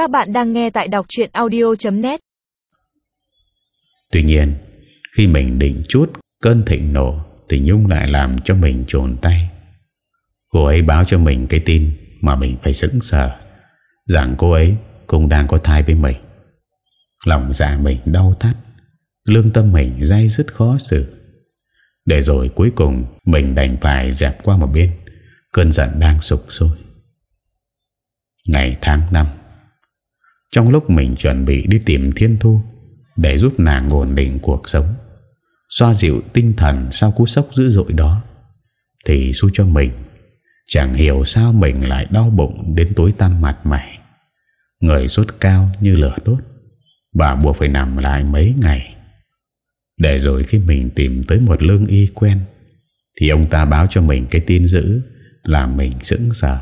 Các bạn đang nghe tại đọc chuyện audio.net Tuy nhiên, Khi mình định chút cơn thịnh nổ Thì Nhung lại làm cho mình trồn tay. Cô ấy báo cho mình cái tin Mà mình phải sững sờ, Rằng cô ấy cũng đang có thai với mình. Lòng dạ mình đau thắt, Lương tâm mình dai dứt khó xử. Để rồi cuối cùng Mình đành phải dẹp qua một bên, Cơn giận đang sụp sôi. Ngày tháng năm trong lúc mình chuẩn bị đi tìm Thiên Thu, Để giúp nàng ổn định cuộc sống, Xoa dịu tinh thần sau cú sốc dữ dội đó, Thì xui cho mình Chẳng hiểu sao mình lại đau bụng đến tối tăm mặt mày Người sốt cao như lửa đốt Và buộc phải nằm lại mấy ngày. Để rồi khi mình tìm tới một lương y quen, Thì ông ta báo cho mình cái tin dữ là mình sững sờ.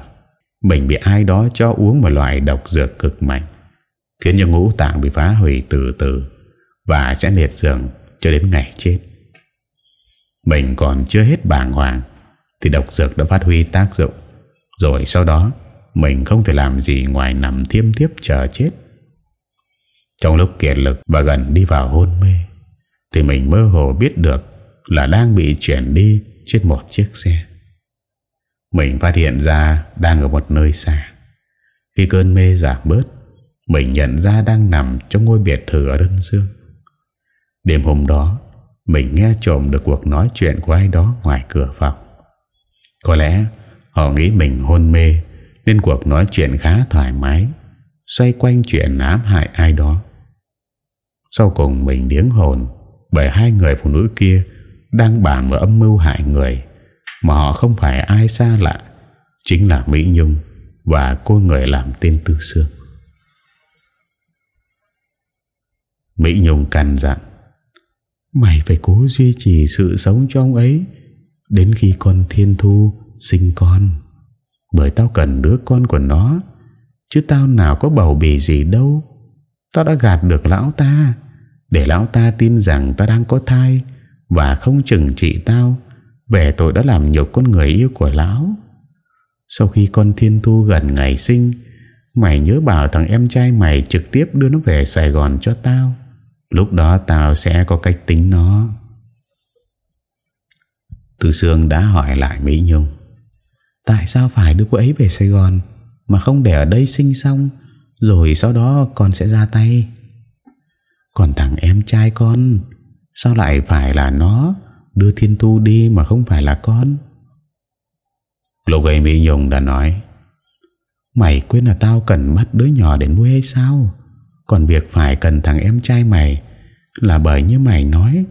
Mình bị ai đó cho uống một loại độc dược cực mạnh. Khiến cho ngũ tạng bị phá hủy từ từ Và sẽ liệt giường cho đến ngày chết. Mình còn chưa hết bàng hoàng Thì độc dược đã phát huy tác dụng, Rồi sau đó Mình không thể làm gì ngoài nằm thiêm tiếp chờ chết. Trong lúc kiệt lực và gần đi vào hôn mê Thì mình mơ hồ biết được Là đang bị chuyển đi trên một chiếc xe. Mình phát hiện ra đang ở một nơi xa. Khi cơn mê giảm bớt mình nhận ra đang nằm trong ngôi biệt thự ở Đơn Dương Đêm hôm đó, Mình nghe trộm được cuộc nói chuyện của ai đó ngoài cửa phòng. Có lẽ họ nghĩ mình hôn mê, Nên cuộc nói chuyện khá thoải mái, Xoay quanh chuyện ám hại ai đó. Sau cùng mình điếng hồn Bởi hai người phụ nữ kia Đang bàn và âm mưu hại người Mà họ không phải ai xa lạ, Chính là Mỹ Nhung Và cô người làm tên Tư Sương. Mỹ Nhung căn dặn, Mày phải cố duy trì sự sống cho ông ấy Đến khi con Thiên Thu sinh con. Bởi tao cần đứa con của nó, Chứ tao nào có bầu bì gì đâu. Tao đã gạt được lão ta, Để lão ta tin rằng tao đang có thai Và không chừng trị tao Về tội đã làm nhục con người yêu của lão. Sau khi con Thiên Thu gần ngày sinh, Mày nhớ bảo thằng em trai mày trực tiếp đưa nó về Sài Gòn cho tao. Lúc đó tao sẽ có cách tính nó. Từ Sương đã hỏi lại Mỹ Nhung. Tại sao phải đưa cô ấy về Sài Gòn Mà không để ở đây sinh xong, Rồi sau đó con sẽ ra tay? Còn thằng em trai con, Sao lại phải là nó, Đưa Thiên Tu đi mà không phải là con? Lúc ấy Mỹ Nhung đã nói, Mày quên là tao cần bắt đứa nhỏ để nuôi hay sao? Còn việc phải cần thằng em trai mày Là bởi như mày nói,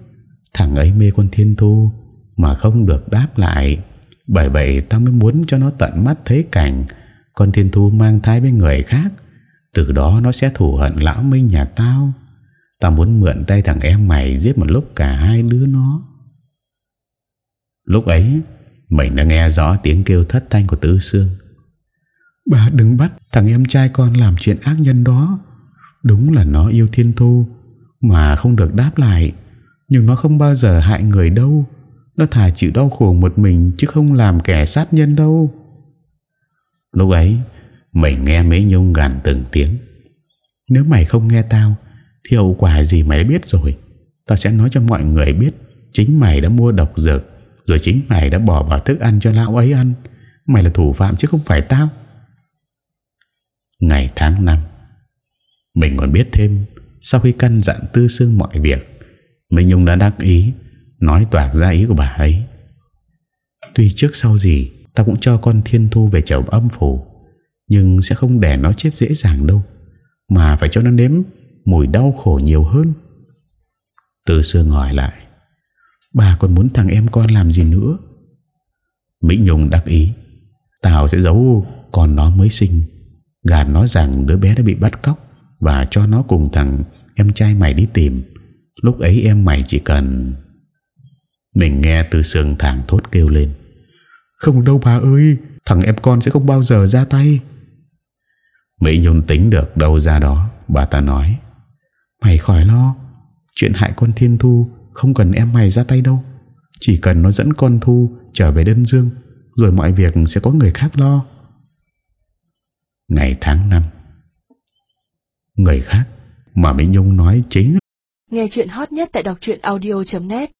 Thằng ấy mê con thiên thu Mà không được đáp lại. Bởi vậy tao mới muốn cho nó tận mắt thấy cảnh Con thiên thu mang thai với người khác. Từ đó nó sẽ thù hận lão minh nhà tao. Tao muốn mượn tay thằng em mày Giết một lúc cả hai đứa nó. Lúc ấy, Mình đã nghe rõ tiếng kêu thất thanh của Tứ Sương. Bà đừng bắt thằng em trai con làm chuyện ác nhân đó. Đúng là nó yêu thiên thu, Mà không được đáp lại. Nhưng nó không bao giờ hại người đâu. Nó thà chịu đau khổ một mình, Chứ không làm kẻ sát nhân đâu. Lúc ấy Mình nghe mấy nhung gàn từng tiếng. Nếu mày không nghe tao, Thì hậu quả gì mày biết rồi? Tao sẽ nói cho mọi người biết. Chính mày đã mua độc dược, Rồi chính mày đã bỏ vào thức ăn cho lão ấy ăn. Mày là thủ phạm chứ không phải tao. Ngày tháng năm mình còn biết thêm Sau khi căn dặn tư xương mọi việc. Minh Nhung đã đắc ý, Nói toạc ra ý của bà ấy. Tuy trước sau gì, Ta cũng cho con thiên thu về chầu âm phủ, Nhưng sẽ không để nó chết dễ dàng đâu, Mà phải cho nó nếm Mùi đau khổ nhiều hơn. Tư Sương hỏi lại, Bà còn muốn thằng em con làm gì nữa? Mỹ Nhung đắc ý, Tao sẽ giấu con nó mới sinh, Gạt nó rằng đứa bé đã bị bắt cóc và cho nó cùng thằng em trai mày đi tìm. Lúc ấy em mày chỉ cần Mình nghe từ sương thẳng thốt kêu lên. Không đâu bà ơi Thằng em con sẽ không bao giờ ra tay. Mỹ Nhung tính được đâu ra đó Bà ta nói. Mày khỏi lo Chuyện hại con Thiên Thu Không cần em mày ra tay đâu. Chỉ cần nó dẫn con Thu trở về đơn dương Rồi mọi việc sẽ có người khác lo. Ngày tháng năm Người khác, Mà Mỹ Nhung nói chính Nghe chuyện hot nhất tại đọc truyện audio.net